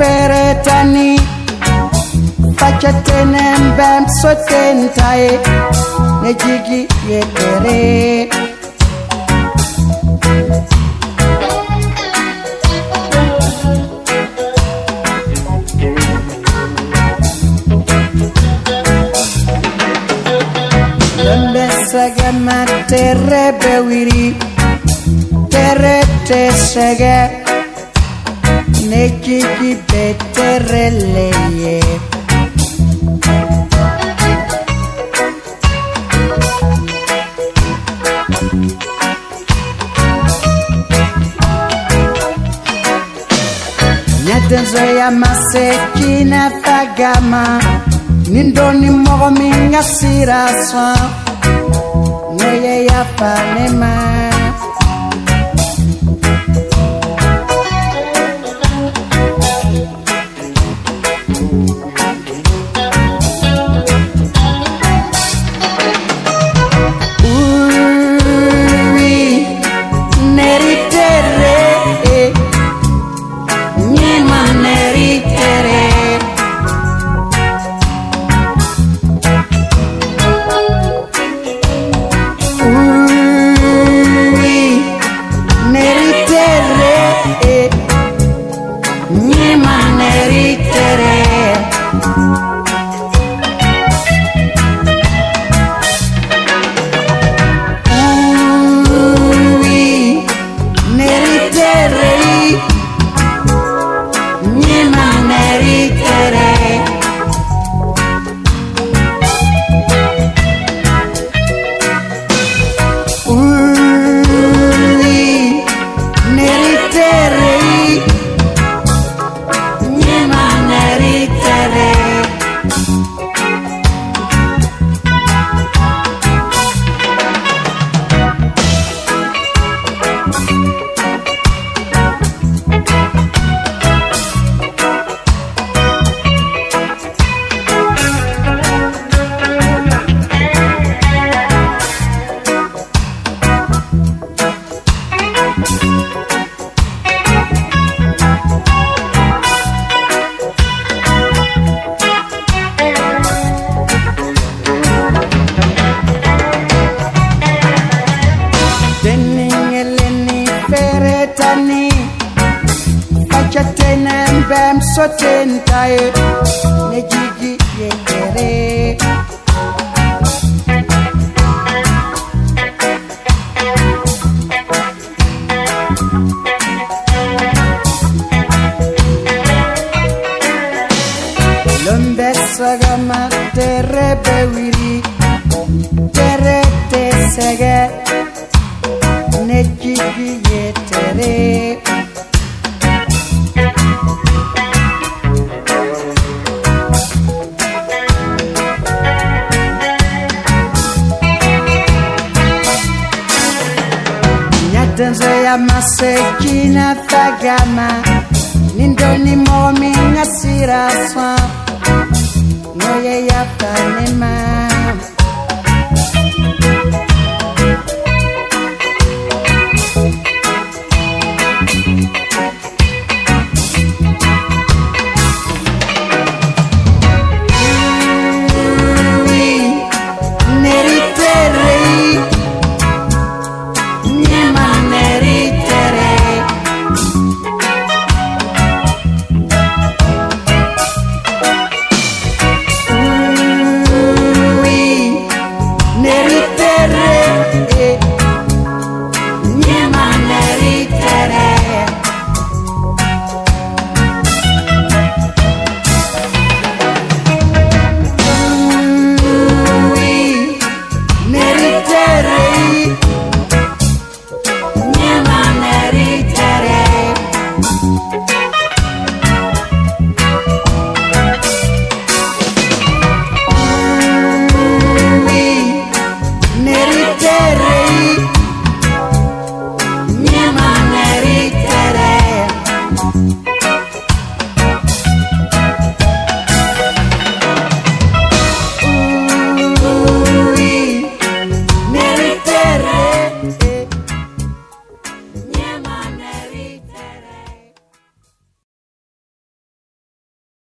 feretani sotentaye ne jigi Donde sagama terre bewiri terre te sege ne jigi betere leye. Nyatenzo ya masekina fagama nindoni mogo minga sira soa noye ya panema mbem sotentaye Nejigi yetere Lombe sagama tere bewiri Tere te sege Nejigi yetere Nyatenzo ya masekina fagama Nindoni momi ngasira swa Noye ya pane yeah.